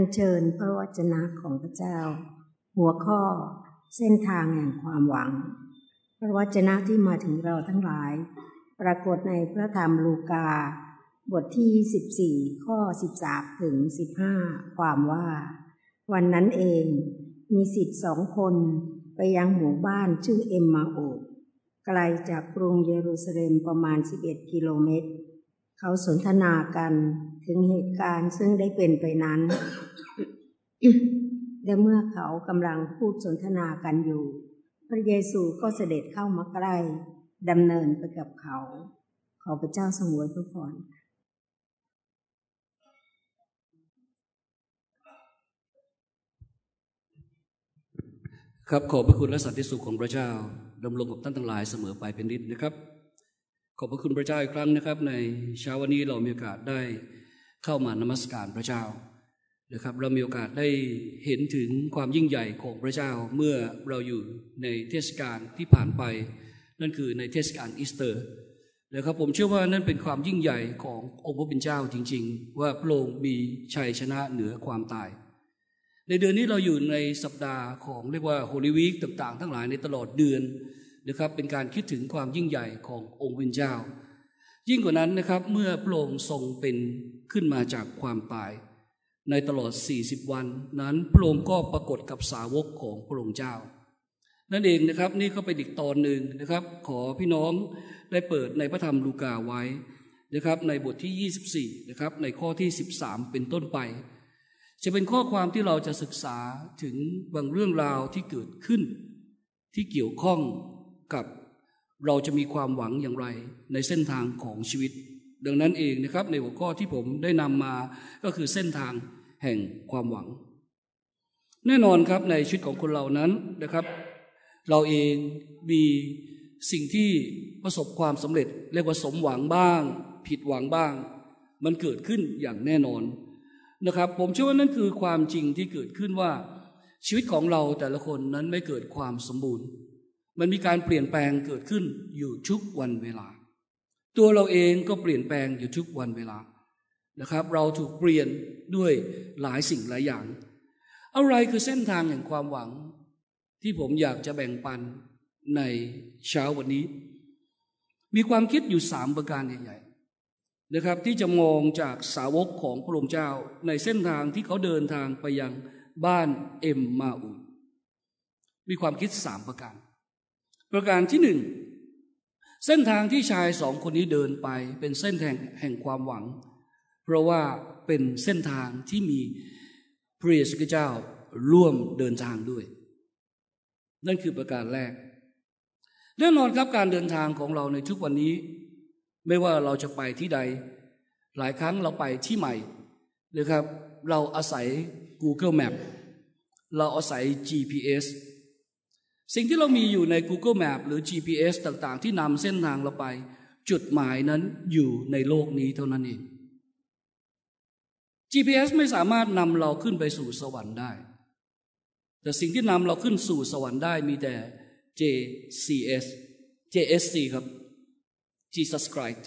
อัญเชิญพระวจนะของพระเจ้า หัวข้อเส้นทางแห่งความหวัง พระวจนะที่มาถึงเราทั้งหลาย ปรากฏในพระธรรมลูกา บทที่ 14 ข้อ 13 ถึง 15 ความว่า วันนั้นเองมีสิทธิ์สองคนไปยังหมู่บ้านชื่อเอ็มมาโอไกลจากกรุงเยรูซาเล็มประมาณ 11 กิโลเมตร เขาสนทนากัน ถึงเหตุการณ์ซึ่งได้เป็นไปนั้น และเมื่อเขากำลังพูดสนทนากันอยู่ พระเยซูก็เสด็จเข้ามาใกล้ดำเนินไปกับเขา ขอพระเจ้าสงวยพระพรครับขอบพระคุณและสันติสุขของพระเจ้าดำรงกับท่านทั้งหลายเสมอไปเป็นนิดนะครับ ขอบพระคุณพระเจ้าอีกครั้งนะครับ ในเช้าวันนี้เรามีโอกาสได้ เข้ามานมัสการพระเจ้านะครับเรามีโอกาสได้เห็นถึงความยิ่งใหญ่ของพระเจ้าเมื่อเราอยู่ในเทศกาลที่ผ่านไป นั่นคือในเทศกาลอีสเตอร์นะครับผมเชื่อว่านั่นเป็นความยิ่งใหญ่ขององค์พระเป็นเจ้าจริง ๆ ว่าพระองค์มีชัยชนะเหนือความตาย ในเดือนนี้เราอยู่ในสัปดาห์ของเรียกว่าโฮลิวีคต่างๆ ทั้งหลายในตลอดเดือนนะครับเป็นการคิดถึงความยิ่งใหญ่ขององค์พระเจ้า ยิ่งกว่านั้นนะครับเมื่อพระองค์ทรงเป็น ขึ้นมาจากความตาย ในตลอด 40 วัน นั้นพระองค์ก็ปรากฏกับสาวกของพระองค์เจ้า นั่นเองนะครับนี่ก็เป็นอีกตอนหนึ่งนะครับ ขอพี่น้องได้เปิดในพระธรรมลูกาไว้นะครับในบทที่ 24นะครับในข้อที่ 13 เป็นต้นไป จะเป็นข้อความที่เราจะศึกษาถึงบางเรื่องราวที่เกิดขึ้น ที่เกี่ยวข้องกับเราจะมีความหวังอย่างไรในเส้นทางของชีวิต ดังนั้นเองนะครับในหัวข้อที่ผมได้นำมาก็คือเส้นทางแห่งความหวัง แน่นอนครับในชีวิตของคนเรานั้นนะครับ เราเองมีสิ่งที่ประสบความสำเร็จ เรียกว่าสมหวังบ้าง ผิดหวังบ้าง มันเกิดขึ้นอย่างแน่นอนนะครับ ผมเชื่อว่านั่นคือความจริงที่เกิดขึ้นว่า ชีวิตของเราแต่ละคนนั้นไม่เกิดความสมบูรณ์ มันมีการเปลี่ยนแปลงเกิดขึ้นอยู่ทุกวันเวลา ตัวเราเองก็เปลี่ยนแปลงอยู่ทุกวันเวลานะครับ เราถูกเปลี่ยนด้วยหลายสิ่งหลายอย่าง อะไรคือเส้นทางแห่งความหวัง ที่ผมอยากจะแบ่งปันในเช้าวันนี้ มีความคิดอยู่สามประการใหญ่ๆนะครับ ที่จะมองจากสาวกของพระองค์เจ้าในเส้นทางที่เขาเดินทางไปยังบ้านเอ็มมาอุมีความคิดสามประการ ประการที่หนึ่ง เส้นทางที่ชายสองคนนี้เดินไปเป็นเส้นทางแห่งความหวัง เพราะว่าเป็นเส้นทางที่มีพระเยซูเจ้าร่วมเดินทางด้วย นั่นคือประการแรก แน่นอนครับการเดินทางของเราในทุกวันนี้ ไม่ว่าเราจะไปที่ใด หลายครั้งเราไปที่ใหม่นะครับ เราอาศัย Google Map เราอาศัย GPS สิ่งที่เรามีอยู่ใน Google Map หรือ GPS ต่างๆ ที่นำเส้นทางเราไป จุดหมายนั้นอยู่ในโลกนี้เท่านั้นเอง GPS ไม่สามารถนำเราขึ้นไปสู่สวรรค์ได้ แต่สิ่งที่นำเราขึ้นสู่สวรรค์ได้มีแต่ JCS JSC ครับ Jesus Christ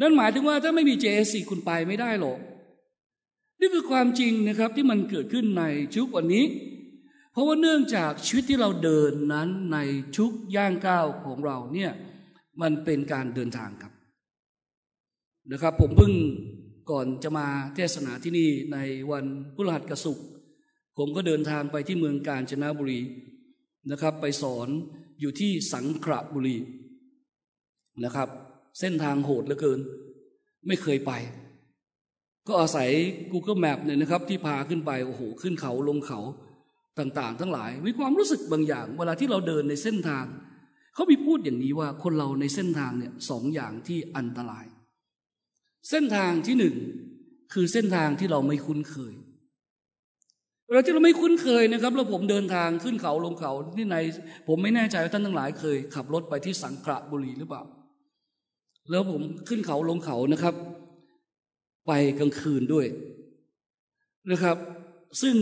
นั่นหมายถึงว่าถ้าไม่มี JSC คุณไปไม่ได้หรอก นี่คือความจริงนะครับที่มันเกิดขึ้นในชุกวันนี้ เพราะว่าเนื่องจากชีวิตที่เราเดินนั้นในชุกย่างก้าวของเราเนี่ยมันเป็นการเดินทางครับนะครับ ผมเพิ่งก่อนจะมาเทศนาที่นี่ในวันพุธหัสกสุกผมก็เดินทางไปที่เมืองกาญจนบุรีนะครับ ไปสอนอยู่ที่สังขระบุรีนะครับ เส้นทางโหดเหลือเกิน ไม่เคยไป ก็อาศัย Google Map เนี่ยนะครับ ที่พาขึ้นไปโอ้โหขึ้นเขาลงเขา ต่างๆ ทั้งหลาย มีความรู้สึกบางอย่าง เวลาที่เราเดินในเส้นทาง เขามีพูดอย่างนี้ว่าคนเราในเส้นทางเนี่ยสองอย่างที่อันตราย เส้นทางที่หนึ่งคือเส้นทางที่เราไม่คุ้นเคยเวลาที่เราไม่คุ้นเคยนะครับ แล้วผมเดินทางขึ้นเขาลงเขาที่ไหนผมไม่แน่ใจว่าท่านทั้งหลายเคย ขับรถไปที่สังขละบุรีหรือเปล่า แล้วผมขึ้นเขาลงเขานะครับ ไปกลางคืนด้วยนะครับ ซึ่ง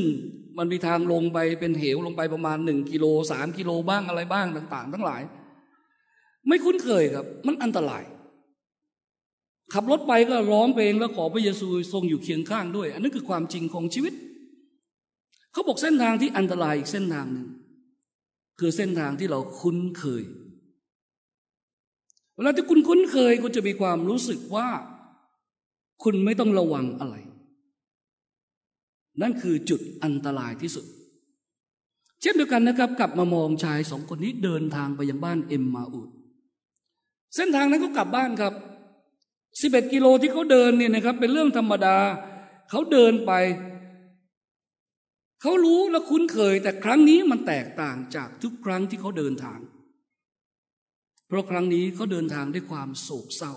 มันมีทางลงไปเป็นเหวลงไปประมาณหนึ่งกิโลสามกิโลบ้างอะไรบ้างต่าง ๆ ทั้งหลาย ไม่คุ้นเคยครับ มันอันตราย ขับรถไปก็ร้องเพลงแล้วขอพระเยซูทรงอยู่เคียงข้างด้วย อันนั้นคือความจริงของชีวิต เขาบอกเส้นทางที่อันตรายอีกเส้นทางหนึ่งคือเส้นทางที่เราคุ้นเคย เวลาที่คุณคุ้นเคย คุณจะมีความรู้สึกว่า คุณไม่ต้องระวังอะไร นั่นคือจุดอันตรายที่สุด เช่นเดียวกันนะครับกลับมามองชายสองคนนี้เดินทางไปยังบ้านเอ็มมาอุดเส้นทางนั้นก็กลับบ้านครับสิบเอ็ดกิโลที่เขาเดินเนี่ยนะครับ เป็นเรื่องธรรมดา เขาเดินไป เขารู้และคุ้นเคย แต่ครั้งนี้มันแตกต่างจากทุกครั้งที่เขาเดินทาง เพราะครั้งนี้เขาเดินทางด้วยความโศกเศร้า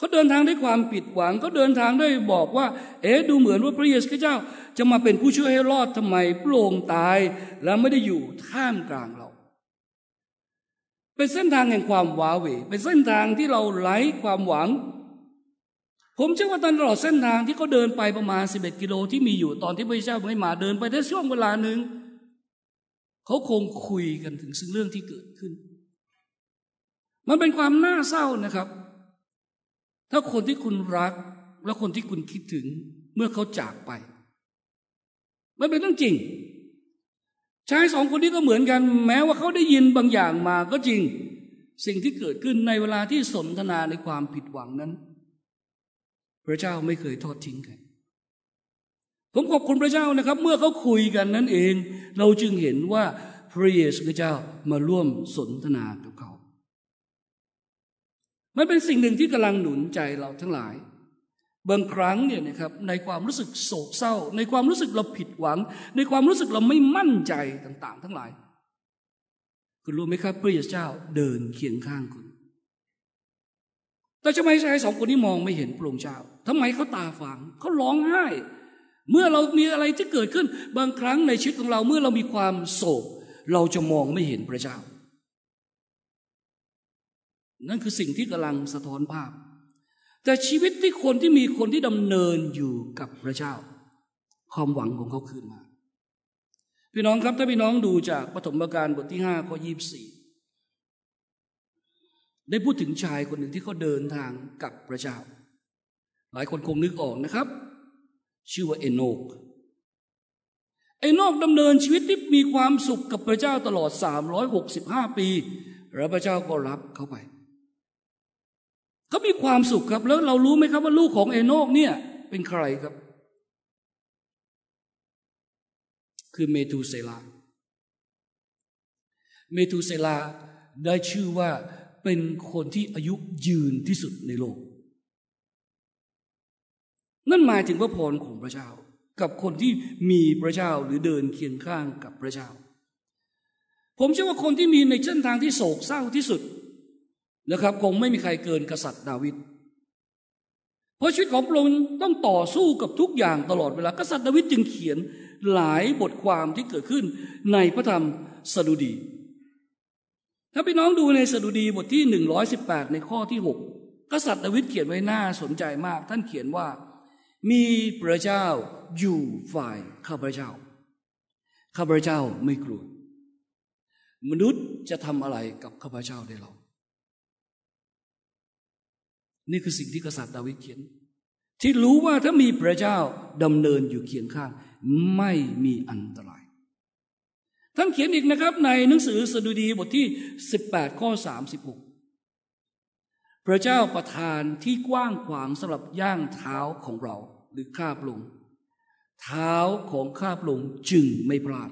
เขาเดินทางด้วยความผิดหวังเขาเดินทางด้วยบอกว่า เอ๊ดูเหมือนว่าพระเยซูเจ้า จะมาเป็นผู้ช่วยให้รอดทำไมพระองค์ตาย แล้วไม่ได้อยู่ท่ามกลางเรา เป็นเส้นทางแห่งความว้าเหวเป็นเส้นทางที่เราไร้ความหวัง ผมเชื่อว่าตลอดเส้นทางที่เขาเดินไปประมาณสิบเอ็ดกิโลที่มีอยู่ตอนที่พระเจ้าไม่มาเดินไปได้ช่วงเวลาหนึ่งเขาคงคุยกันถึงสิ่งเรื่องที่เกิดขึ้น มันเป็นความน่าเศร้านะครับ ถ้าคนที่คุณรักและคนที่คุณคิดถึงเมื่อเขาจากไป มันเป็นเรื่องจริงชายสองคนนี้ก็เหมือนกัน แม้ว่าเขาได้ยินบางอย่างมาก็จริง สิ่งที่เกิดขึ้นในเวลาที่สนทนาในความผิดหวังนั้น พระเจ้าไม่เคยทอดทิ้งใครผมขอบคุณพระเจ้านะครับ เมื่อเขาคุยกันนั้นเอง เราจึงเห็นว่าพระเยซูเจ้ามาร่วมสนทนากับเขา มันเป็นสิ่งหนึ่งที่กำลังหนุนใจเราทั้งหลาย บางครั้งเนี่ยนะครับในความรู้สึกโศกเศร้า ในความรู้สึกเราผิดหวัง ในความรู้สึกเราไม่มั่นใจต่าง ๆ ทั้งหลาย คุณรู้ไหมครับพระเยซูเจ้าเดินเคียงข้างคุณ แต่ทำไมชายสองคนนี้มองไม่เห็นพระองค์เจ้าทำไมเขาตาฝางเขาร้องไห้ เมื่อเรามีอะไรที่เกิดขึ้น บางครั้งในชีวิตของเราเมื่อเรามีความโศก เราจะมองไม่เห็นพระเจ้า นั่นคือสิ่งที่กำลังสะท้อนภาพ แต่ชีวิตที่คนที่มีคนที่ดำเนินอยู่กับพระเจ้า ความหวังของเขาคืนมา พี่น้องครับถ้าพี่น้องดูจากปฐมกาลบทที่ห้าข้อยี่สี่ได้พูดถึงชายคนหนึ่งที่เขาเดินทางกับพระเจ้า หลายคนคงนึกออกนะครับ ชื่อว่าเอโนกเอโนกดำเนินชีวิตที่มีความสุขกับพระเจ้าตลอดสามร้อยหกสิบห้าปี แล้วพระเจ้าก็รับเขาไป เขามีความสุขครับ แล้วเรารู้ไหมครับว่าลูกของเอโนกเนี่ย เป็นใครครับ คือเมทูเซลา เมทูเซลาได้ชื่อว่าเป็นคนที่อายุยืนที่สุดในโลก นั่นหมายถึงพระพรของพระเจ้า กับคนที่มีพระเจ้าหรือเดินเคียงข้างกับพระเจ้า ผมเชื่อว่าคนที่มีในเส้นทางที่โศกเศร้าที่สุด นะครับคงไม่มีใครเกินกษัตริย์ดาวิดเพราะชีวิตของพระองค์ต้องต่อสู้กับทุกอย่างตลอดเวลากษัตริย์ดาวิดจึงเขียนหลายบทความที่เกิดขึ้นในพระธรรมสดุดี ถ้าพี่น้องดูในสดุดีบทที่หนึ่งร้อยสิบแปดในข้อที่หกกษัตริย์ดาวิดเขียนไว้น่าสนใจมาก ท่านเขียนว่า มีพระเจ้าอยู่ฝ่ายข้าพระเจ้า ข้าพระเจ้าไม่กลัว มนุษย์จะทำอะไรกับข้าพระเจ้าได้หรอก นี่คือสิ่งที่กษัตริย์ดาวิดเขียน ที่รู้ว่าถ้ามีพระเจ้าดำเนินอยู่เคียงข้าง ไม่มีอันตราย ท่านเขียนอีกนะครับ ในหนังสือสดุดีบทที่ 18 ข้อ 36 พระเจ้าประทานที่กว้างขวางสำหรับย่างเท้าของเราหรือข้าพลงเท้าของข้าพลงจึงไม่พลาด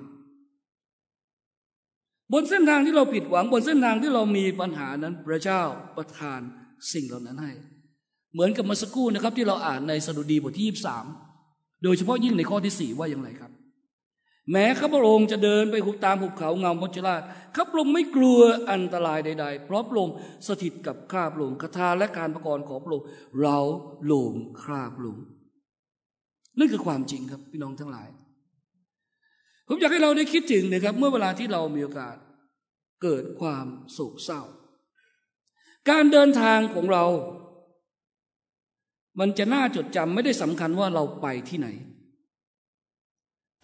บนเส้นทางที่เราผิดหวังบนเส้นทางที่เรามีปัญหานั้น พระเจ้าประทาน สิ่งเหล่านั้นให้ เหมือนกับมาสักครู่นะครับ ที่เราอ่านในสดุดีบทที่ยี่สามโดยเฉพาะยิ่งในข้อที่สี่ว่าอย่างไรครับ แม้ข้าพระองค์จะเดินไปหุบตามหุบเขาเงาพจราชข้าพระองค์ไม่กลัวอันตรายใด ๆ เพราะพระองค์สถิตกับข้าพระองค์คาถาและการประกรณ์ของพระองค์เราโลมข้าพระองค์นั่นคือความจริงครับพี่น้องทั้งหลาย ผมอยากให้เราได้คิดถึงนะครับ เมื่อเวลาที่เรามีโอกาสเกิดความโศกเศร้า การเดินทางของเรา มันจะน่าจดจำไม่ได้สำคัญว่าเราไปที่ไหน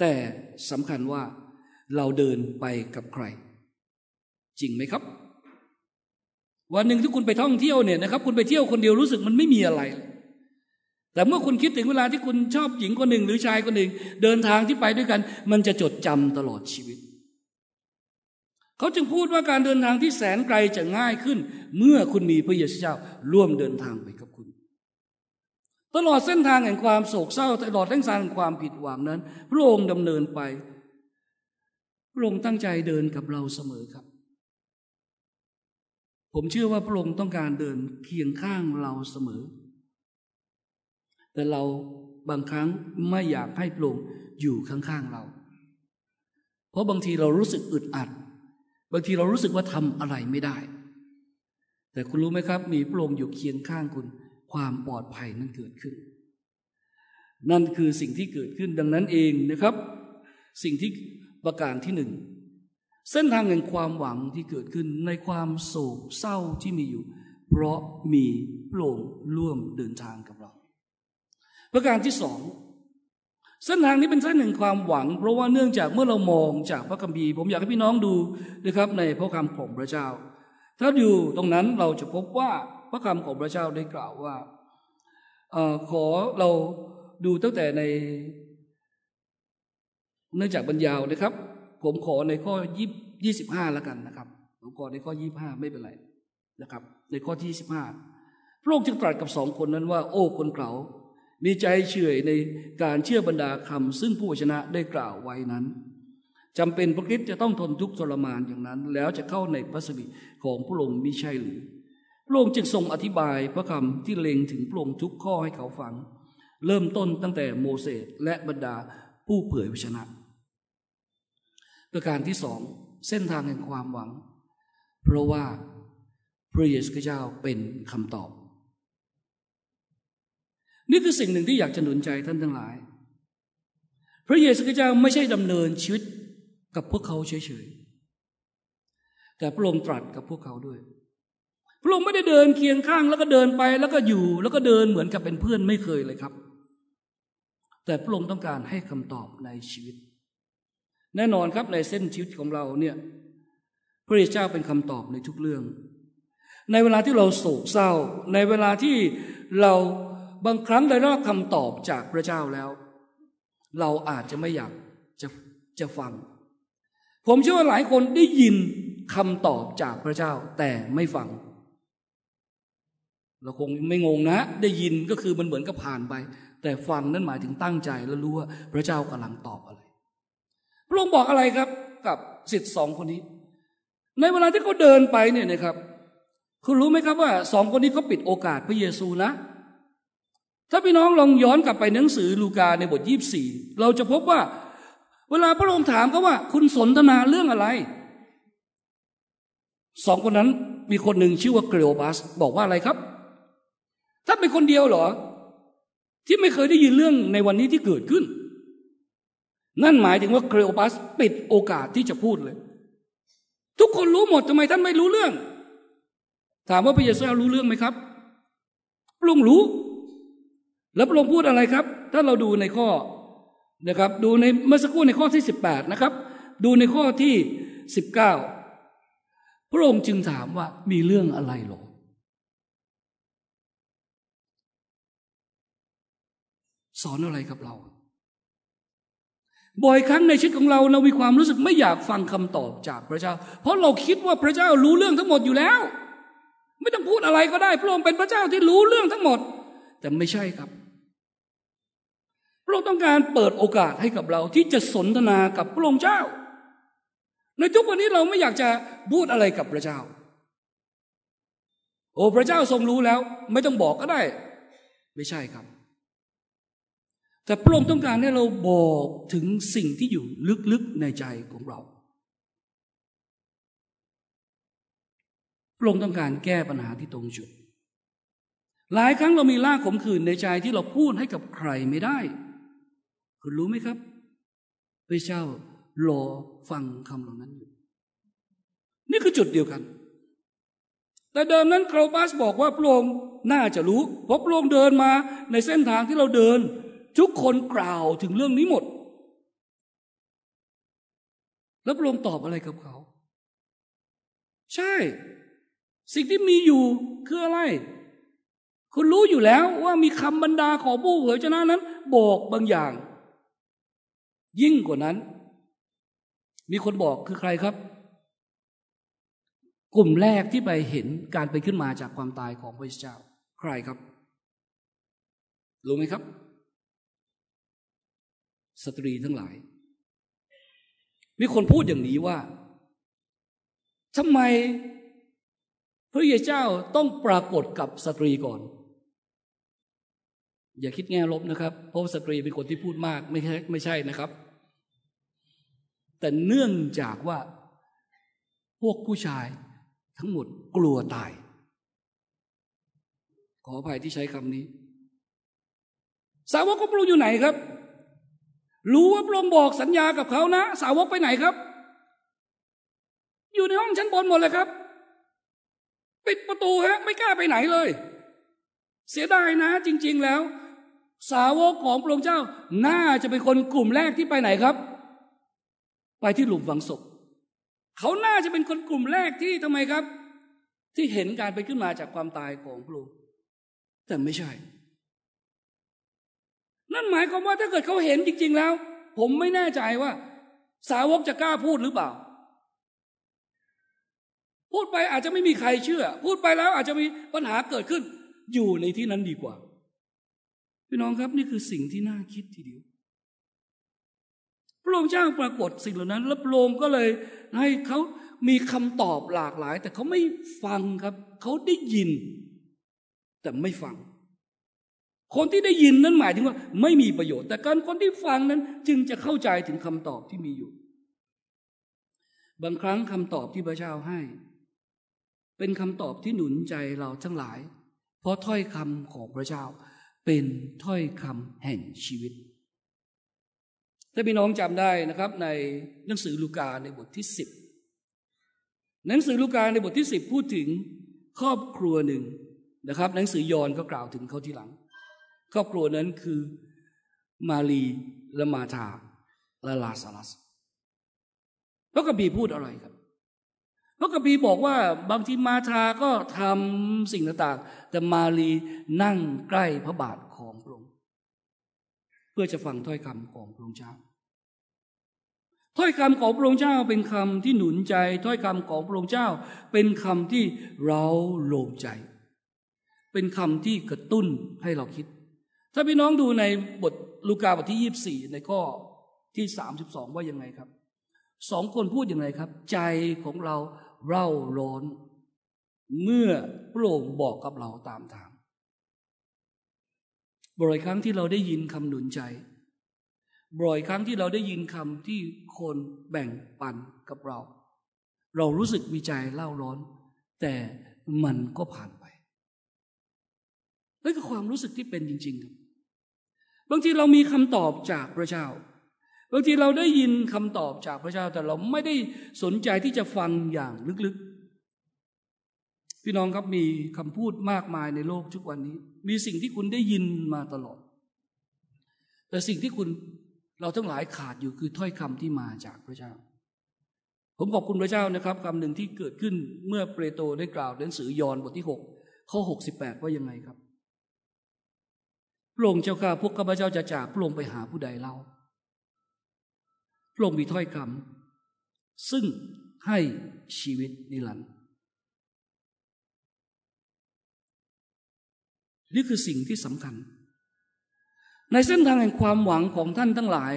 แต่สำคัญว่าเราเดินไปกับใคร จริงไหมครับ วันหนึ่งที่คุณไปท่องเที่ยวเนี่ยนะครับ คุณไปเที่ยวคนเดียวรู้สึกมันไม่มีอะไร แต่เมื่อคุณคิดถึงเวลาที่คุณชอบหญิงคนหนึ่งหรือชายคนหนึ่ง เดินทางที่ไปด้วยกัน มันจะจดจำตลอดชีวิต เขาจึงพูดว่าการเดินทางที่แสนไกลจะง่ายขึ้น เมื่อคุณมีพระเยซูเจ้าร่วมเดินทางไปกับคุณ ตลอดเส้นทางแห่งความโศกเศร้าตลอดเส้นทางแห่งความผิดหวังนั้น พระองค์ดำเนินไป พระองค์ตั้งใจเดินกับเราเสมอครับ ผมเชื่อว่าพระองค์ต้องการเดินเคียงข้างเราเสมอ แต่เราบางครั้งไม่อยากให้พระองค์อยู่ข้างๆเรา เพราะบางทีเรารู้สึกอึดอัด บางทีเรารู้สึกว่าทำอะไรไม่ได้ แต่คุณรู้ไหมครับ มีพระองค์อยู่เคียงข้างคุณ ความปลอดภัยนั้นเกิดขึ้น นั่นคือสิ่งที่เกิดขึ้นดังนั้นเองนะครับ สิ่งที่ประการที่หนึ่งเส้นทางแห่งความหวังที่เกิดขึ้นในความโศกเศร้าที่มีอยู่ เพราะมีโปร่งค์ร่วมเดินทางกับเรา ประการที่สอง เส้นทางนี้เป็นเส้นแห่งความหวัง เพราะว่าเนื่องจากเมื่อเรามองจากพระคัมภีร์ ผมอยากให้พี่น้องดูนะครับในพระคำของพระเจ้า ถ้าอยู่ตรงนั้นเราจะพบว่าพระคำของพระเจ้าได้กล่าวว่าอขอเราดูตั้งแต่ใน เนื่องจากบรรยาวนะครับ ผมขอในข้อยี่ยี่สิบห้าแล้วกันนะครับ ผมขอในข้อยี่ห้าไม่เป็นไรนะครับ ในข้อที่สิบห้าพระองค์จึงตรัสกับสองคนนั้นว่า โอ้คนเก่า มีใจเฉยในการเชื่อบรรดาคำซึ่งผู้ชนะได้กล่าวไว้นั้นจำเป็นพระคิดจะต้องทนทุกข์ทรมานอย่างนั้น แล้วจะเข้าในพระสิริของพระองค์มิใช่หรือพระองค์จึงทรงอธิบายพระคำที่เล็งถึงพระองค์ทุกข้อให้เขาฟัง เริ่มต้นตั้งแต่โมเสสและบรรดาผู้เผยพระชนะ ประการที่สองเส้นทางแห่งความหวัง เพราะว่าพระเยซูเจ้าเป็นคำตอบ นี่คือสิ่งหนึ่งที่อยากจะหนุนใจท่านทั้งหลาย พระเยซูเจ้าไม่ใช่ดำเนินชีวิตกับพวกเขาเฉยๆ แต่พระองค์ตรัสกับพวกเขาด้วย พระองค์ไม่ได้เดินเคียงข้างแล้วก็เดินไปแล้วก็อยู่ แล้วก็เดินเหมือนกับเป็นเพื่อนไม่เคยเลยครับ แต่พระองค์ต้องการให้คำตอบในชีวิต แน่นอนครับในเส้นชีวิตของเราเนี่ย พระเจ้าเป็นคำตอบในทุกเรื่อง ในเวลาที่เราโศกเศร้า ในเวลาที่เรา บางครั้งได้รับคำตอบจากพระเจ้าแล้ว เราอาจจะไม่อยากจะจะฟัง ผมเชื่อว่าหลายคนได้ยินคำตอบจากพระเจ้าแต่ไม่ฟัง เราคงไม่งงนะ ได้ยินก็คือมันเหมือนกับผ่านไป แต่ฟังนั้นหมายถึงตั้งใจแล้วรู้ว่าพระเจ้ากำลังตอบอะไร พระองค์บอกอะไรครับกับสิทธิ์สองคนนี้ ในเวลาที่เขาเดินไปเนี่ยนะครับ คุณรู้ไหมครับว่าสองคนนี้เขาปิดโอกาสพระเยซูนะ ถ้าพี่น้องลองย้อนกลับไปหนังสือลูกาในบทยี่บสี่เราจะพบว่า เวลาพระองค์ถามเขาว่า คุณสนทนาเรื่องอะไร สองคนนั้นมีคนหนึ่งชื่อว่าเกลียวบัสบอกว่าอะไรครับ ถ้าเป็นคนเดียวเหรอ ที่ไม่เคยได้ยินเรื่องในวันนี้ที่เกิดขึ้น นั่นหมายถึงว่าเคลโอปัสปิดโอกาสที่จะพูดเลย ทุกคนรู้หมดทำไมท่านไม่รู้เรื่อง ถามว่าพระเยซูรู้เรื่องไหมครับพระองค์รู้ แล้วพระองค์พูดอะไรครับ ถ้าเราดูในข้อนะครับ ดูในเมื่อสักครู่ในข้อที่สิบแปดนะครับ ดูในข้อที่สิบเก้าพระองค์จึงถามว่ามีเรื่องอะไรหรอสอนอะไรกับเรา บ่อยครั้งในชีวิตของเราเรามีความรู้สึกไม่อยากฟังคำตอบจากพระเจ้า เพราะเราคิดว่าพระเจ้ารู้เรื่องทั้งหมดอยู่แล้ว ไม่ต้องพูดอะไรก็ได้ พระองค์เป็นพระเจ้าที่รู้เรื่องทั้งหมด แต่ไม่ใช่ครับ พระองค์ต้องการเปิดโอกาสให้กับเราที่จะสนทนากับพระองค์เจ้า ในทุกวันนี้เราไม่อยากจะพูดอะไรกับพระเจ้า โอ้พระเจ้าทรงรู้แล้ว ไม่ต้องบอกก็ได้ ไม่ใช่ครับ แต่พระองค์ต้องการให้เราบอกถึงสิ่งที่อยู่ลึกๆในใจของเราพระองค์ต้องการแก้ปัญหาที่ตรงจุดหลายครั้งเรามีล่าขมขื่นในใจที่เราพูดให้กับใครไม่ได้ คุณรู้ไหมครับพระเจ้ารอฟังคำเหล่านั้นอยู่ นี่คือจุดเดียวกัน แต่เดิมนั้นคราบัสบอกว่าพระองค์น่าจะรู้ เพราะพระองค์เดินมาในเส้นทางที่เราเดิน ทุกคนกล่าวถึงเรื่องนี้หมด แล้วพระองค์ตอบอะไรกับเขา ใช่ สิ่งที่มีอยู่คืออะไร คุณรู้อยู่แล้วว่ามีคำบรรดาของผู้เผยชนะนั้น บอกบางอย่าง ยิ่งกว่านั้น มีคนบอกคือใครครับ กลุ่มแรกที่ไปเห็นการไปขึ้นมาจากความตายของพระเจ้า ใครครับ รู้ไหมครับ สตรีทั้งหลาย มีคนพูดอย่างนี้ว่าทำไมพระเยซูเจ้าต้องปรากฏกับสตรีก่อน อย่าคิดแง่ลบนะครับ เพราะสตรีเป็นคนที่พูดมากไม่ใช่ไม่ใช่นะครับ แต่เนื่องจากว่า พวกผู้ชายทั้งหมดกลัวตาย ขออภัยที่ใช้คำนี้ สาวกของพระองค์อยู่ไหนครับ รู้ว่าพระองค์บอกสัญญากับเขานะ สาวกไปไหนครับ อยู่ในห้องชั้นบนหมดเลยครับ ปิดประตูฮะ ไม่กล้าไปไหนเลยเสียดายนะจริง ๆ แล้ว สาวกของพระองค์เจ้า น่าจะเป็นคนกลุ่มแรกที่ไปไหนครับ ไปที่หลุมฝังศพ เขาน่าจะเป็นคนกลุ่มแรกที่ทำไมครับ ที่เห็นการไปขึ้นมาจากความตายของพระองค์แต่ไม่ใช่ นั่นหมายความว่าถ้าเกิดเขาเห็นจริง ๆ แล้ว ผมไม่แน่ใจว่า สาวกจะกล้าพูดหรือเปล่า พูดไปอาจจะไม่มีใครเชื่อ พูดไปแล้วอาจจะมีปัญหาเกิดขึ้น อยู่ในที่นั้นดีกว่า พี่น้องครับนี่คือสิ่งที่น่าคิดทีเดียว พระองค์เจ้าปรากฏสิ่งเหล่านั้น แล้วพระองค์ก็เลยให้เขามีคำตอบหลากหลาย แต่เขาไม่ฟังครับเขาได้ยิน แต่ไม่ฟัง คนที่ได้ยินนั้นหมายถึงว่า ไม่มีประโยชน์ แต่การคนที่ฟังนั้น จึงจะเข้าใจถึงคำตอบที่มีอยู่ บางครั้งคำตอบที่พระเจ้าให้ เป็นคำตอบที่หนุนใจเราทั้งหลาย เพราะถ้อยคำของพระเจ้า เป็นถ้อยคำแห่งชีวิต ถ้าพี่น้องจำได้นะครับ ในหนังสือลูกาในบทที่สิบหนังสือลูกาในบทที่สิบพูดถึงครอบครัวหนึ่งนะครับ หนังสือยอห์นก็กล่าวถึงเขาทีหลัง ครอบครัวนั้นคือมารีและมาธาและลาซาลัสแล้วกบีพูดอะไรครับ พระกบีบอกว่าบางทีมาทาก็ทำสิ่งต่างๆ แต่มาลีนั่งใกล้พระบาทของพระองค์เพื่อจะฟังถ้อยคำของพระองค์เจ้า ถ้อยคำของพระองค์เจ้าเป็นคำที่หนุนใจ ถ้อยคำของพระองค์เจ้า เป็นคำที่เราโลงใจ เป็นคำที่กระตุ้นให้เราคิด ถ้าพี่น้องดูในบทลูกาบทที่ยี่บสี่ในข้อที่สามสิบสองว่ายังไงครับสองคนพูดยังไงครับ ใจของเรา เร่าร้อน เมื่อพระองค์บอกกับเราตามทางบ่อยครั้งที่เราได้ยินคำหนุนใจ บ่อยครั้งที่เราได้ยินคำที่คนแบ่งปันกับเรา เรารู้สึกมีใจเล่าร้อน แต่มันก็ผ่านไปนั่นคือความรู้สึกที่เป็นจริง ๆ ครับ บางทีเรามีคำตอบจากพระเจ้า บางทีเราได้ยินคำตอบจากพระเจ้าแต่เราไม่ได้สนใจที่จะฟังอย่างลึกๆ พี่น้องครับมีคำพูดมากมายในโลกทุกวันนี้ มีสิ่งที่คุณได้ยินมาตลอด แต่สิ่งที่คุณเราทั้งหลายขาดอยู่คือถ้อยคำที่มาจากพระเจ้า ผมขอบคุณพระเจ้านะครับคำหนึ่งที่เกิดขึ้นเมื่อเปโตรได้กล่าวในหนังสือยอห์นบทที่หกข้อหกสิบแปดว่ายังไงครับพระองค์เจ้าข้าพวกข้าพเจ้าจะจากพระองค์ไปหาผู้ใดเล่า พระองค์มีถ้อยคำซึ่งให้ชีวิตนิรันดร์นี่คือสิ่งที่สำคัญ ในเส้นทางแห่งความหวังของท่านทั้งหลาย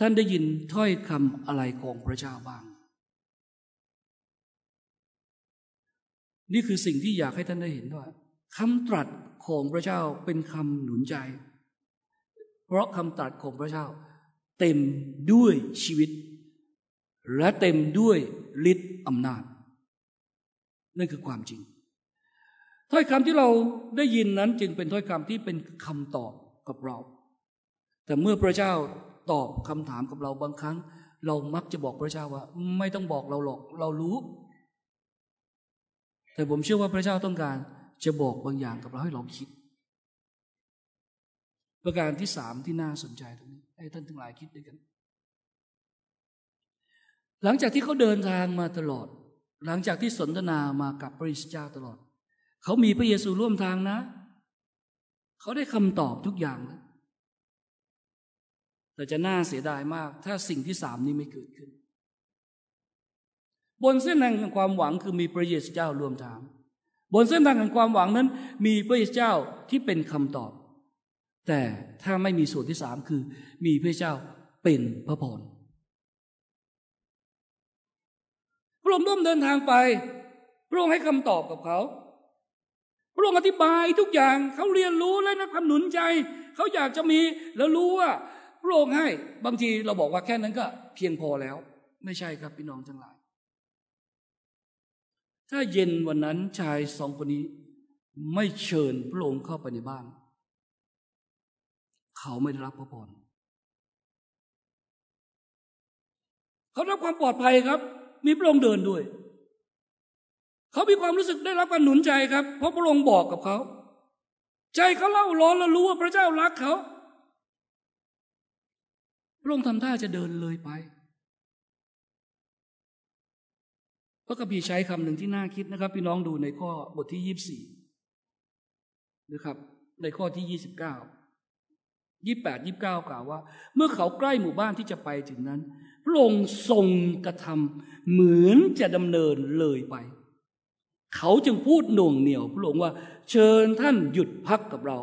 ท่านได้ยินถ้อยคำอะไรของพระเจ้าบ้าง นี่คือสิ่งที่อยากให้ท่านได้เห็นว่าคำตรัสของพระเจ้าเป็นคำหนุนใจ เพราะคำตรัสของพระเจ้า เต็มด้วยชีวิต และเต็มด้วยฤทธิ์อำนาจ นั่นคือความจริง ถ้อยคำที่เราได้ยินนั้นจึงเป็นถ้อยคำที่เป็นคำตอบกับเรา แต่เมื่อพระเจ้าตอบคำถามกับเราบางครั้ง เรามักจะบอกพระเจ้าว่า ไม่ต้องบอกเราหรอกเรารู้ แต่ผมเชื่อว่าพระเจ้าต้องการจะบอกบางอย่างกับเราให้เราคิด ประการที่สามที่น่าสนใจตรงนี้ ให้ท่านทั้งหลายคิดด้วยกัน หลังจากที่เขาเดินทางมาตลอด หลังจากที่สนทนามากับพระเจ้าตลอด เขามีพระเยซูร่วมทางนะ เขาได้คำตอบทุกอย่างแล้วแต่จะน่าเสียดายมาก ถ้าสิ่งที่สามนี้ไม่เกิดขึ้น บนเส้นทางแห่งความหวังคือมีพระเยซูเจ้าร่วมทาง บนเส้นทางแห่งความหวังนั้น มีพระเยซูเจ้าที่เป็นคำตอบ แต่ถ้าไม่มีส่วนที่สามคือ มีพระเจ้าเป็นพระพรพระองค์ร่วมเดินทางไปพระองค์ให้คำตอบกับเขาพระองค์อธิบายทุกอย่างเขาเรียนรู้และนะคำหนุนใจ เขาอยากจะมีแล้วรู้ว่าพระองค์ให้บางทีเราบอกว่าแค่นั้นก็เพียงพอแล้ว ไม่ใช่ครับพี่น้องทั้งหลาย ถ้าเย็นวันนั้นชายสองคนนี้ ไม่เชิญพระองค์เข้าไปในบ้าน เขาไม่ได้รับพระพรเขารับความปลอดภัยครับ มีพระองค์เดินด้วย เขามีความรู้สึกได้รับการหนุนใจครับ เพราะพระองค์บอกกับเขา ใจเขาเล่าร้อนแล้วรู้ว่าพระเจ้ารักเขาพระองค์ทำท่าจะเดินเลยไปพระคัมภีใช้คำหนึ่งที่น่าคิดนะครับ พี่น้องดูในข้อบทที่ยี่สี่นะครับ ในข้อที่ยี่สิบเก้า ยี่แปดยี่บเก้ากล่าวว่า เมื่อเขาใกล้หมู่บ้านที่จะไปถึงนั้น พระองค์ทรงกระทำเหมือนจะดำเนินเลยไป เขาจึงพูดหน่วงเหนียวพระองค์ว่าเชิญท่านหยุดพักกับเรา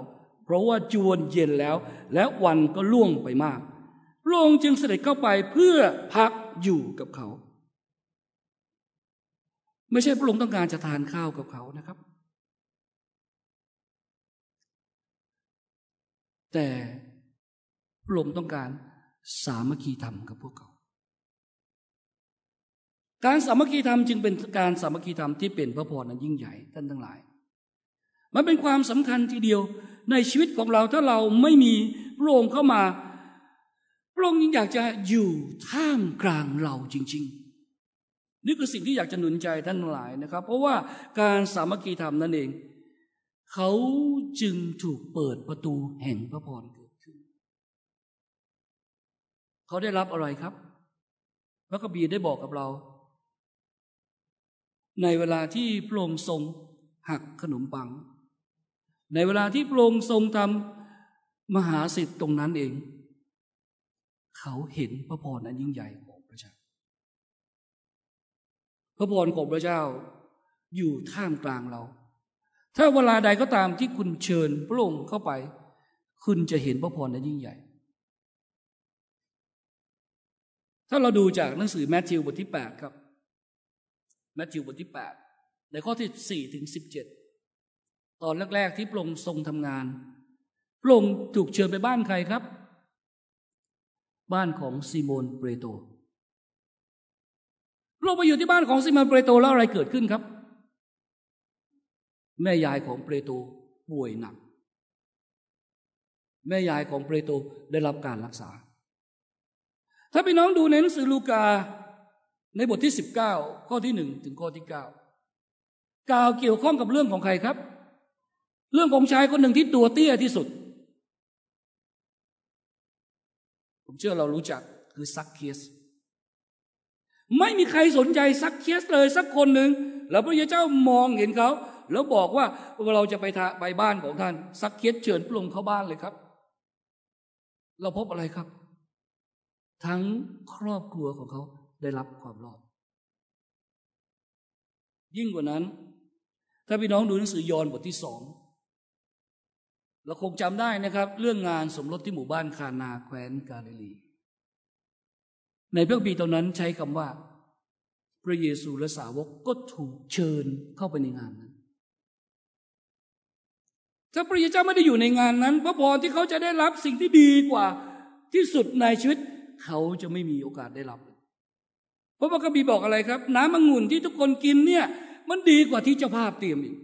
เพราะว่าจวนเย็นแล้ว และวันก็ล่วงไปมาก พระองค์จึงเสด็จเข้าไปเพื่อพักอยู่กับเขา ไม่ใช่พระองค์ต้องการจะทานข้าวกับเขานะครับแต่ พระองค์ต้องการสามัคคีธรรมกับพวกเขา การสามัคคีธรรมจึงเป็นการสามัคคีธรรมที่เป็นพระพรนั้นยิ่งใหญ่ท่านทั้งหลาย มันเป็นความสำคัญทีเดียวในชีวิตของเราถ้าเราไม่มีพระองค์เข้ามา พระองค์ยังอยากจะอยู่ท่ามกลางเราจริง ๆ นี่คือสิ่งที่อยากจะหนุนใจท่านทั้งหลายนะครับ เพราะว่าการสามัคคีธรรมนั่นเอง เขาจึงถูกเปิดประตูแห่งพระพรเกิด เขาได้รับอะไรครับพระกบีได้บอกกับเรา ในเวลาที่พระองค์ทรงหักขนมปัง ในเวลาที่พระองค์ทรงทำมหาสิทธิ์ตรงนั้นเอง เขาเห็นพระพรอันยิ่งใหญ่ของพระเจ้า พระพรของพระเจ้าอยู่ท่ามกลางเรา ถ้าเวลาใดก็ตามที่คุณเชิญพระองค์เข้าไป คุณจะเห็นพระพรอันยิ่งใหญ่ ถ้าเราดูจากหนังสือแมทธิวบทที่ 8 ครับ แมทธิวบทที่ 8 ในข้อที่ 4 ถึง 17 ตอนแรก ๆ ที่พระองค์ทรงทำงาน พระองค์ถูกเชิญไปบ้านใครครับ บ้านของซิโมนเปโตรเราไปอยู่ที่บ้านของซิโมนเปโตรแล้วอะไรเกิดขึ้นครับ แม่ยายของเปโตรป่วยหนัก แม่ยายของเปโตรได้รับการรักษา ถ้าพี่น้องดูในหนังสือลูกา ในบทที่สิบเก้าข้อที่หนึ่งถึงข้อที่เก้ากล่าวเกี่ยวข้องกับเรื่องของใครครับ เรื่องของชายคนหนึ่งที่ตัวเตี้ยที่สุด ผมเชื่อเรารู้จักคือศักเคียสไม่มีใครสนใจศักเคียสเลยสักคนหนึ่งแล้วพระเจ้ามองเห็นเขา แล้วบอกว่าเราจะไปไปบ้านของท่านศักเคียสเชิญพระองค์เข้าบ้านเลยครับ เราพบอะไรครับ ทั้งครอบครัวของเขาได้รับความรอด ยิ่งกว่านั้น ถ้าพี่น้องดูหนังสือยอห์นบทที่สองเราคงจำได้นะครับ เรื่องงานสมรสที่หมู่บ้านคานาแคว้นกาลิลี ในพระบีตอนนั้นใช้คำว่า พระเยซูและสาวกก็ถูกเชิญเข้าไปในงานนั้นถ้าพระเยซูไม่ได้อยู่ในงานนั้น พระพรที่เขาจะได้รับสิ่งที่ดีกว่าที่สุดในชีวิต เขาจะไม่มีโอกาสได้รับ เพราะพระคัมภีร์บอกอะไรครับ น้ำมังุ่นที่ทุกคนกินเนี่ย มันดีกว่าที่เจ้าภาพเตรียมอีก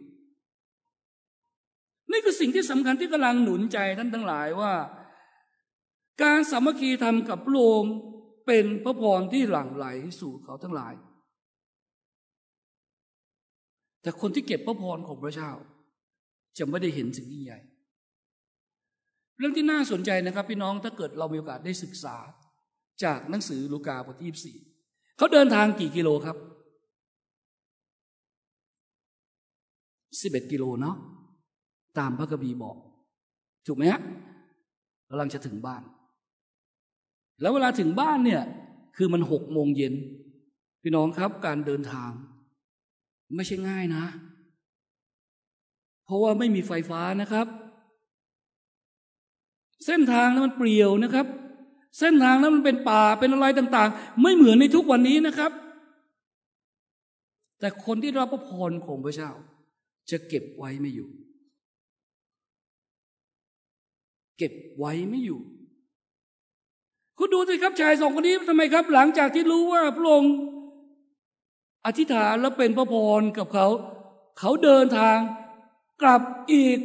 นี่คือสิ่งที่สำคัญที่กำลังหนุนใจท่านทั้งหลายว่า การสามัคคีทำกับโลมเป็นพระพรที่หลั่งไหลสู่เขาทั้งหลาย แต่คนที่เก็บพระพรของพระเจ้า จะไม่ได้เห็นสิ่งที่ใหญ่ เรื่องที่น่าสนใจนะครับ พี่น้องถ้าเกิดเรามีโอกาสได้ศึกษา จากหนังสือลูกาบทที่ยี่สี่เขาเดินทางกี่กิโลครับสิบเอ็ดกิโลเนาะตามพระกบีบอก ถูกไหมฮะกำลังจะถึงบ้าน แล้วเวลาถึงบ้านเนี่ย คือมันหกโมงเย็น พี่น้องครับการเดินทาง ไม่ใช่ง่ายนะ เพราะว่าไม่มีไฟฟ้านะครับ เส้นทางนั้นมันเปลี่ยวนะครับ เส้นทางนั้นมันเป็นป่าเป็นอะไรต่าง ๆ ไม่เหมือนในทุกวันนี้นะครับ แต่คนที่รับพระพรของพระเจ้า จะเก็บไว้ไม่อยู่ เก็บไว้ไม่อยู่ คุณดูสิครับชายสองคนนี้ทำไมครับ หลังจากที่รู้ว่าพระองค์อธิษฐานแล้วเป็นพระพรกับเขา เขาเดินทางกลับอีก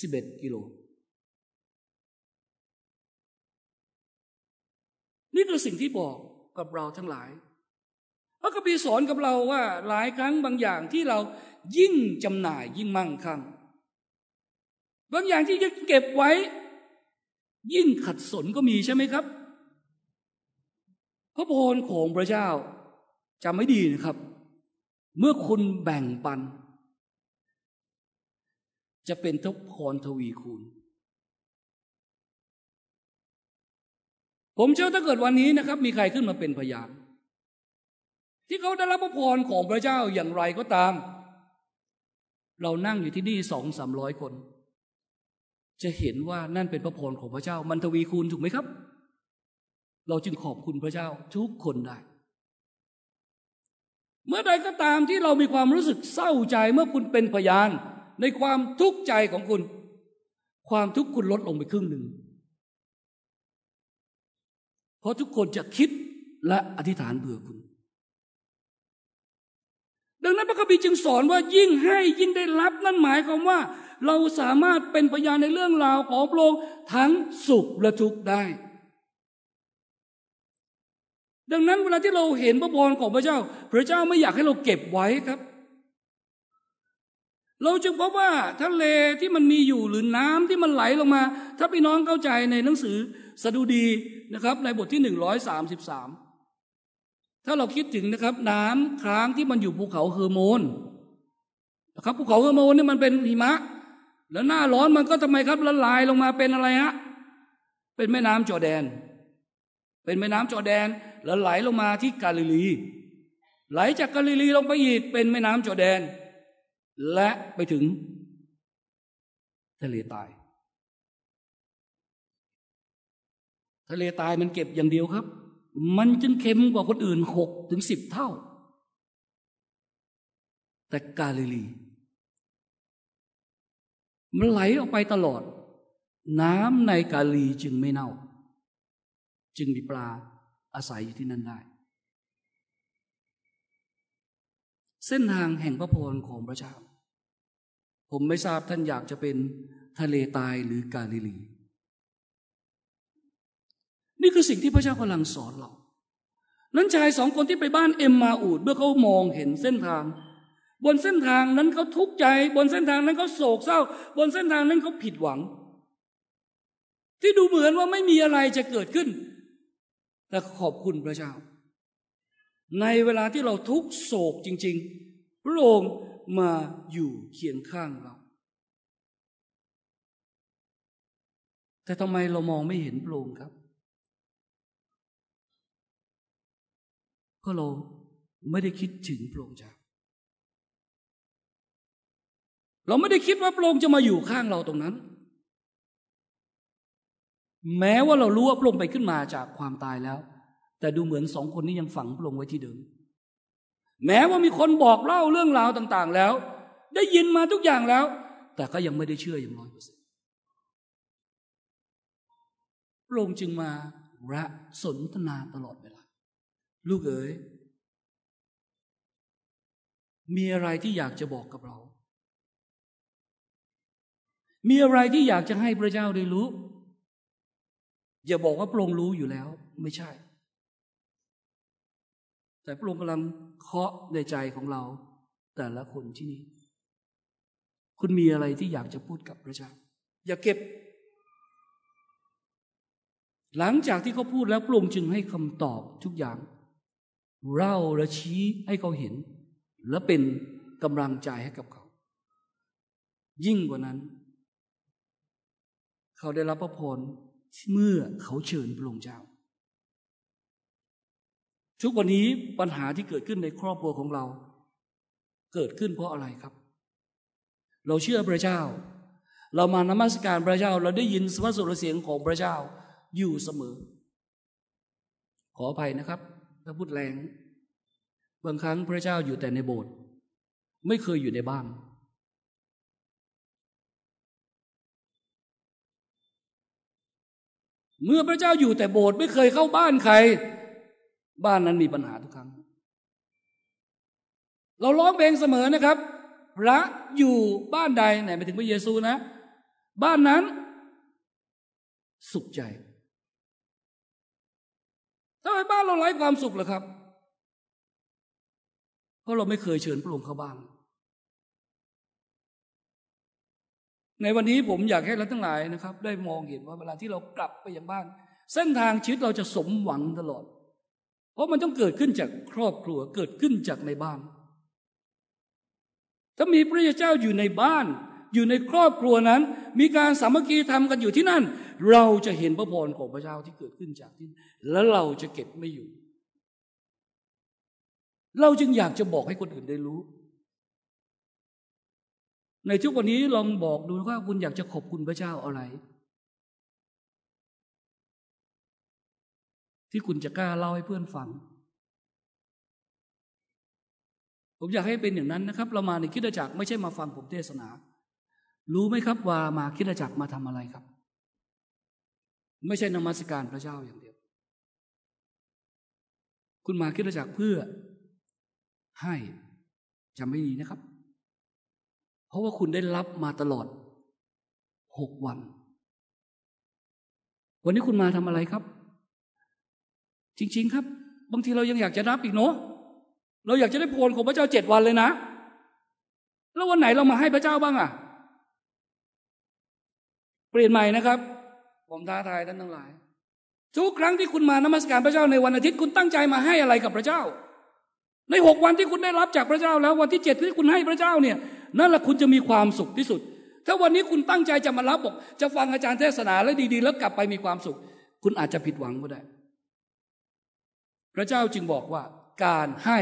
สิบเอ็ดกิโล นี่คือสิ่งที่บอกกับเราทั้งหลายพระคัมภีร์สอนกับเราว่าหลายครั้งบางอย่างที่เรายิ่งจำหน่ายยิ่งมั่งคั่งบางอย่างที่จะเก็บไว้ ยิ่งขัดสนก็มีใช่ไหมครับ พระพรของพระเจ้าจำไม่ดีนะครับ เมื่อคุณแบ่งปัน จะเป็นทบพรทวีคูณ ผมเชื่อถ้าเกิดวันนี้นะครับ มีใครขึ้นมาเป็นพยานที่เขาได้รับพระพรของพระเจ้าอย่างไรก็ตาม เรานั่งอยู่ที่นี่สองสามร้อยคน จะเห็นว่านั่นเป็นพระพรของพระเจ้า มันทวีคูณถูกไหมครับ เราจึงขอบคุณพระเจ้าทุกคนได้ เมื่อใดก็ตามที่เรามีความรู้สึกเศร้าใจเมื่อคุณเป็นพยาน ในความทุกข์ใจของคุณ ความทุกข์คุณลดลงไปครึ่งหนึ่ง เพราะทุกคนจะคิดและอธิษฐานเบื่อคุณ ดังนั้นพระคัมภีร์จึงสอนว่ายิ่งให้ยิ่งได้รับนั่นหมายความว่า เราสามารถเป็นพยานในเรื่องราวของพระองค์ทั้งสุขและทุกข์ได้ ดังนั้นเวลาที่เราเห็นพระพรของพระเจ้า พระเจ้าไม่อยากให้เราเก็บไว้ครับ เราจึงพบว่าทะเลที่มันมีอยู่หรือน้ำที่มันไหลลงมา ถ้าพี่น้องเข้าใจในหนังสือสดุดีนะครับ ในบทที่หนึ่งร้อยสามสิบสามถ้าเราคิดถึงนะครับ น้ำค้างที่มันอยู่ภูเขาเฮอร์โมนนะครับภูเขาเฮอร์โมนนี่มันเป็นหิมะ แล้วหน้าร้อนมันก็ทำไมครับละลายลงมาเป็นอะไรฮะเป็นแม่น้ำจอร์แดน เป็นแม่น้ำจอร์แดน แล้วไหลลงมาที่กาลิลี ไหลจากกาลิลีลงไปอีกเป็นแม่น้ำจอร์แดน และไปถึงทะเลตาย ทะเลตายมันเก็บอย่างเดียวครับ มันจึงเค็มกว่าคนอื่นหกถึงสิบเท่า แต่กาลิลี มันไหลออกไปตลอด น้ำในกาลีจึงไม่เน่า จึงมีปลาอาศัยอยู่ที่นั่นได้ เส้นทางแห่งพระพรของพระเจ้า ผมไม่ทราบท่านอยากจะเป็นทะเลตายหรือกาลิลี นี่คือสิ่งที่พระเจ้ากำลังสอนเรา นั้นชายสองคนที่ไปบ้านเอ็มมาอูดเมื่อเขามองเห็นเส้นทาง บนเส้นทางนั้นเขาทุกข์ใจ บนเส้นทางนั้นเขาโศกเศร้า บนเส้นทางนั้นเขาผิดหวัง ที่ดูเหมือนว่าไม่มีอะไรจะเกิดขึ้น แต่ขอบคุณพระเจ้า ในเวลาที่เราทุกโศกจริง ๆ พระองค์ มาอยู่เคียงข้างเรา แต่ทำไมเรามองไม่เห็นพระองค์ครับ ก็เราไม่ได้คิดถึงพระองค์จ้าเราไม่ได้คิดว่าพระองค์จะมาอยู่ข้างเราตรงนั้น แม้ว่าเรารู้ว่าพระองค์ไปขึ้นมาจากความตายแล้ว แต่ดูเหมือนสองคนนี้ยังฝังพระองค์ไว้ที่เดิม แม้ว่ามีคนบอกเล่าเรื่องราวต่าง ๆ แล้ว ได้ยินมาทุกอย่างแล้ว แต่ก็ยังไม่ได้เชื่ออย่างร้อยเปอร์เซ็นต์พระองค์จึงมาระสนทนาตลอดเวลา ลูกเอ๋ยมีอะไรที่อยากจะบอกกับเรา มีอะไรที่อยากจะให้พระเจ้าได้รู้ อย่าบอกว่าพระองค์รู้อยู่แล้ว ไม่ใช่ แต่พระองค์กำลังเคาะในใจของเรา แต่ละคนที่นี่ คุณมีอะไรที่อยากจะพูดกับพระเจ้า อย่าเก็บ หลังจากที่เขาพูดแล้วพระองค์จึงให้คำตอบทุกอย่าง เล่าและชี้ให้เขาเห็น และเป็นกำลังใจให้กับเขา ยิ่งกว่านั้น เขาได้รับพระพรเมื่อเขาเชิญพระองค์เจ้า ทุกวันนี้ปัญหาที่เกิดขึ้นในครอบครัวของเรา เกิดขึ้นเพราะอะไรครับ เราเชื่อพระเจ้า เรามานมัสการพระเจ้า เราได้ยินสวรรค์เสียงของพระเจ้าอยู่เสมอ ขออภัยนะครับถ้าพูดแรง บางครั้งพระเจ้าอยู่แต่ในโบสถ์ไม่เคยอยู่ในบ้าน เมื่อพระเจ้าอยู่แต่โบสถ์ไม่เคยเข้าบ้านใคร บ้านนั้นมีปัญหาทุกครั้ง เราร้องเพลงเสมอนะครับ พระอยู่บ้านใดไหนไปถึงพระเยซูนะ บ้านนั้น สุขใจทำไมบ้านเราไร้ความสุขล่ะครับ เพราะเราไม่เคยเชิญพระองค์เข้าบ้านในวันนี้ผมอยากให้เราทั้งหลายนะครับ ได้มองเห็นว่าเวลาที่เรากลับไปยังบ้าน เส้นทางชีวิตเราจะสมหวังตลอด เพราะมันต้องเกิดขึ้นจากครอบครัวเกิดขึ้นจากในบ้าน ถ้ามีพระเจ้าอยู่ในบ้าน อยู่ในครอบครัวนั้น มีการสามัคคีทำกันอยู่ที่นั่น เราจะเห็นพระพรของพระเจ้าที่เกิดขึ้นจากที่แล้วเราจะเก็บไม่อยู่ เราจึงอยากจะบอกให้คนอื่นได้รู้ ในทุกวันนี้ลองบอกดูว่าคุณอยากจะขอบคุณพระเจ้าอะไร ที่คุณจะกล้าเล่าให้เพื่อนฟัง ผมอยากให้เป็นอย่างนั้นนะครับ เรามาในคิดจักรไม่ใช่มาฟังผมเทศนา รู้ไหมครับว่ามาคิดจักรมาทำอะไรครับ ไม่ใช่นมัสการพระเจ้าอย่างเดียว คุณมาคิดจักรเพื่อให้จำไม่ดีนะครับ เพราะว่าคุณได้รับมาตลอดหกวัน วันนี้คุณมาทำอะไรครับ จริง ๆ ครับ บางทีเรายังอยากจะนับอีกเนาะเราอยากจะได้พรของพระเจ้าเจ็ดวันเลยนะ แล้ววันไหนเรามาให้พระเจ้าบ้างอะเปลี่ยนใหม่นะครับ ผมท้าทายท่านทั้งหลายทุกครั้งที่คุณมานมัสการพระเจ้าในวันอาทิตย์คุณตั้งใจมาให้อะไรกับพระเจ้า ในหกวันที่คุณได้รับจากพระเจ้า แล้ววันที่เจ็ดที่คุณให้พระเจ้าเนี่ยนั่นแหละคุณจะมีความสุขที่สุด ถ้าวันนี้คุณตั้งใจจะมารับบอกจะฟังอาจารย์เทศนาแล้วดีๆ แล้วกลับไปมีความสุข คุณอาจจะผิดหวังก็ได้ พระเจ้าจึงบอกว่าการให้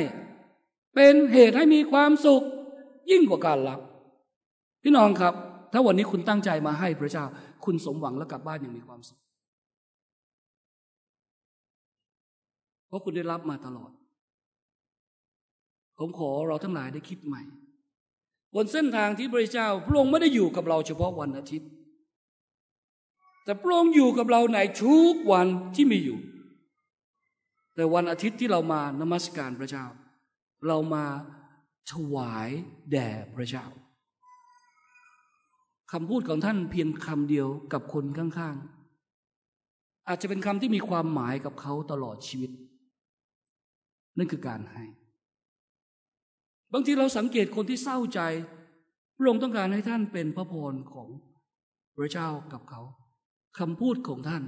เป็นเหตุให้มีความสุข ยิ่งกว่าการรับพี่น้องครับ ถ้าวันนี้คุณตั้งใจมาให้พระเจ้า คุณสมหวังแล้วกลับบ้านอย่างมีความสุข เพราะคุณได้รับมาตลอด ผมขอเราทั้งหลายได้คิดใหม่ บนเส้นทางที่พระเจ้าพระองค์ไม่ได้อยู่กับเราเฉพาะวันอาทิตย์ แต่พระองค์อยู่กับเราในทุกวันที่มีอยู่ แต่วันอาทิตย์ที่เรามานมัสการพระเจ้า เรามาถวายแด่พระเจ้าคำพูดของท่านเพียงคำเดียวกับคนข้างๆ อาจจะเป็นคำที่มีความหมายกับเขาตลอดชีวิต นั่นคือการให้ บางทีเราสังเกตคนที่เศร้าใจ พระองค์ต้องการให้ท่านเป็นพระพรของพระเจ้ากับเขาคำพูดของท่าน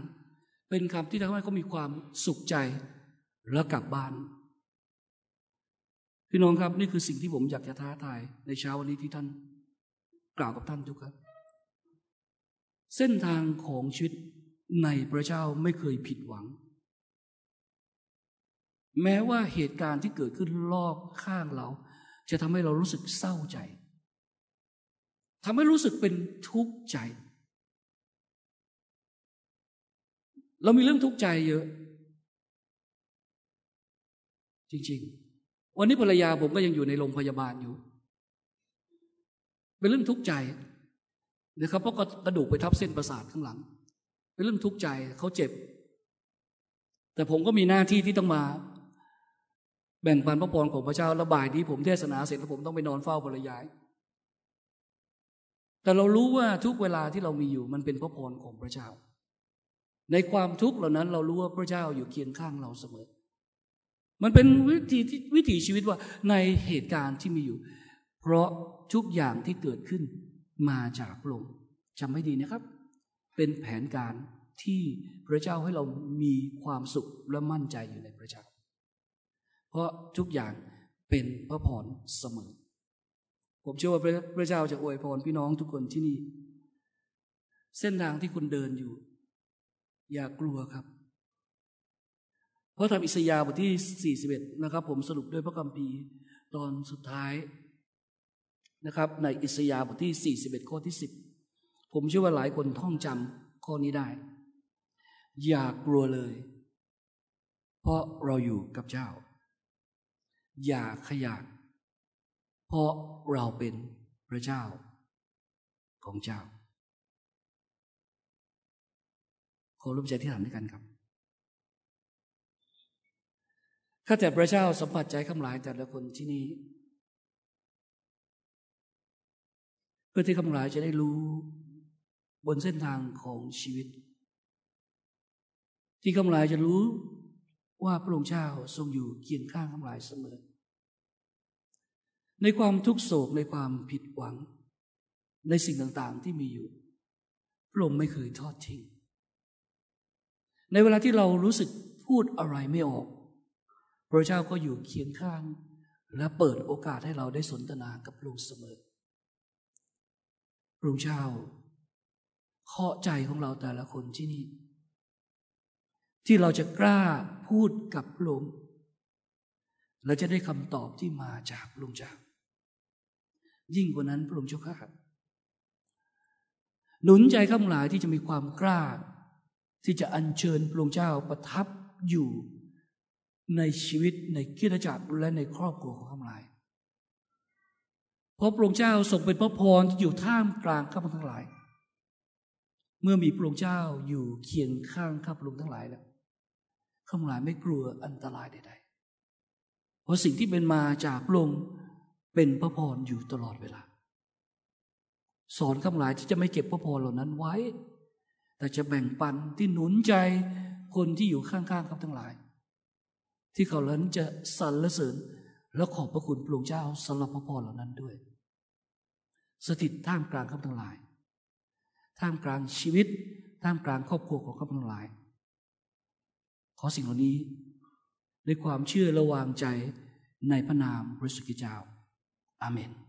เป็นคำที่ทำให้เขามีความสุขใจ แล้วกลับบ้าน พี่น้องครับ นี่คือสิ่งที่ผมอยากจะท้าทาย ในเช้าวันนี้ที่ท่าน กล่าวกับท่านทุกครับ เส้นทางของชีวิตในพระเจ้าไม่เคยผิดหวัง แม้ว่าเหตุการณ์ที่เกิดขึ้นรอบข้างเรา จะทำให้เรารู้สึกเศร้าใจทำให้รู้สึกเป็นทุกข์ใจ เรามีเรื่องทุกข์ใจเยอะ จริง ๆ วันนี้ภรรยาผมก็ยังอยู่ในโรงพยาบาลอยู่ เป็นเรื่องทุกข์ใจนะครับเพราะกระดูกไปทับเส้นประสาทข้างหลัง เป็นเรื่องทุกข์ใจเขาเจ็บ แต่ผมก็มีหน้าที่ที่ต้องมา แบ่งปันพระพรของพระเจ้าระบายที่ผมเทศนาเสร็จแล้วผมต้องไปนอนเฝ้าภรรยาแต่เรารู้ว่าทุกเวลาที่เรามีอยู่มันเป็นพระพรของพระเจ้า ในความทุกข์เหล่านั้นเรารู้ว่าพระเจ้าอยู่เคียงข้างเราเสมอ มันเป็นวิธีวิถีชีวิตว่าในเหตุการณ์ที่มีอยู่ เพราะทุกอย่างที่เกิดขึ้นมาจากพระองค์จำไม่ดีนะครับ เป็นแผนการที่พระเจ้าให้เรามีความสุขและมั่นใจอยู่ในพระเจ้า เพราะทุกอย่างเป็นพระพรเสมอ ผมเชื่อว่าพระเจ้าจะอวยพรพี่น้องทุกคนที่นี่ เส้นทางที่คุณเดินอยู่ อย่ากลัวครับ พราะทำอิสยาห์บทที่ 41 นะครับ ผมสรุปด้วยพระคัมภีร์ตอนสุดท้ายนะครับ ในอิสยาห์บทที่ 41 ข้อที่ 10 ผมเชื่อว่าหลายคนท่องจำข้อนี้ได้ อย่ากลัวเลย เพราะเราอยู่กับเจ้า อย่าขยาดเพราะเราเป็นพระเจ้าของเจ้าขอร่วมใจที่ฐานด้วยกันครับ ข้าแต่พระเจ้าสัมผัสใจคำหลายแต่ละคนที่นี่ เพื่อที่คำหลายจะได้รู้บนเส้นทางของชีวิต ที่คำหลายจะรู้ว่าพระองค์เจ้าทรงอยู่เคียงข้างคำหลายเสมอ ในความทุกโศกในความผิดหวัง ในสิ่งต่างๆที่มีอยู่ พระองค์ไม่เคยทอดทิ้งในเวลาที่เรารู้สึกพูดอะไรไม่ออก พระเจ้าก็อยู่เคียงข้าง และเปิดโอกาสให้เราได้สนทนากับพระองค์เสมอพระองค์เจ้าเคาะใจของเราแต่ละคนที่นี่ ที่เราจะกล้าพูดกับพระองค์และจะได้คำตอบที่มาจากพระองค์เจ้ายิ่งกว่านั้นพระองค์เจ้าข้าหนุนใจข้ามหลายที่จะมีความกล้า ที่จะอัญเชิญพระองค์เจ้าประทับอยู่ ในชีวิตในกิจจักรและในครอบครัวของข้าหลายเพราะพระองค์เจ้าทรงเป็นพระพรที่อยู่ท่ามกลางข้าพทั้งหลาย เมื่อมีพระองค์เจ้าอยู่เคียงข้างข้าพระองค์ทั้งหลายแล้วข้าพหลายไม่กลัวอันตรายใดๆ เพราะสิ่งที่เป็นมาจากพระองค์เป็นพระพรอยู่ตลอดเวลา สอนคำหลายที่จะไม่เก็บพระพรเหล่านั้นไว้ แต่จะแบ่งปันที่หนุนใจคนที่อยู่ข้างๆครับทั้งหลาย ที่เขาเหล่านั้นจะสรรเสริญและขอบพระคุณพระองค์เจ้าสำหรับพระพรเหล่านั้นด้วย สถิตท่ามกลางครับทั้งหลาย ท่ามกลางชีวิต ท่ามกลางครอบครัวของครับทั้งหลาย ขอสิ่งเหล่านี้ด้วยความเชื่อระวางใจในพระนามพระสุกิเจ้า Amén.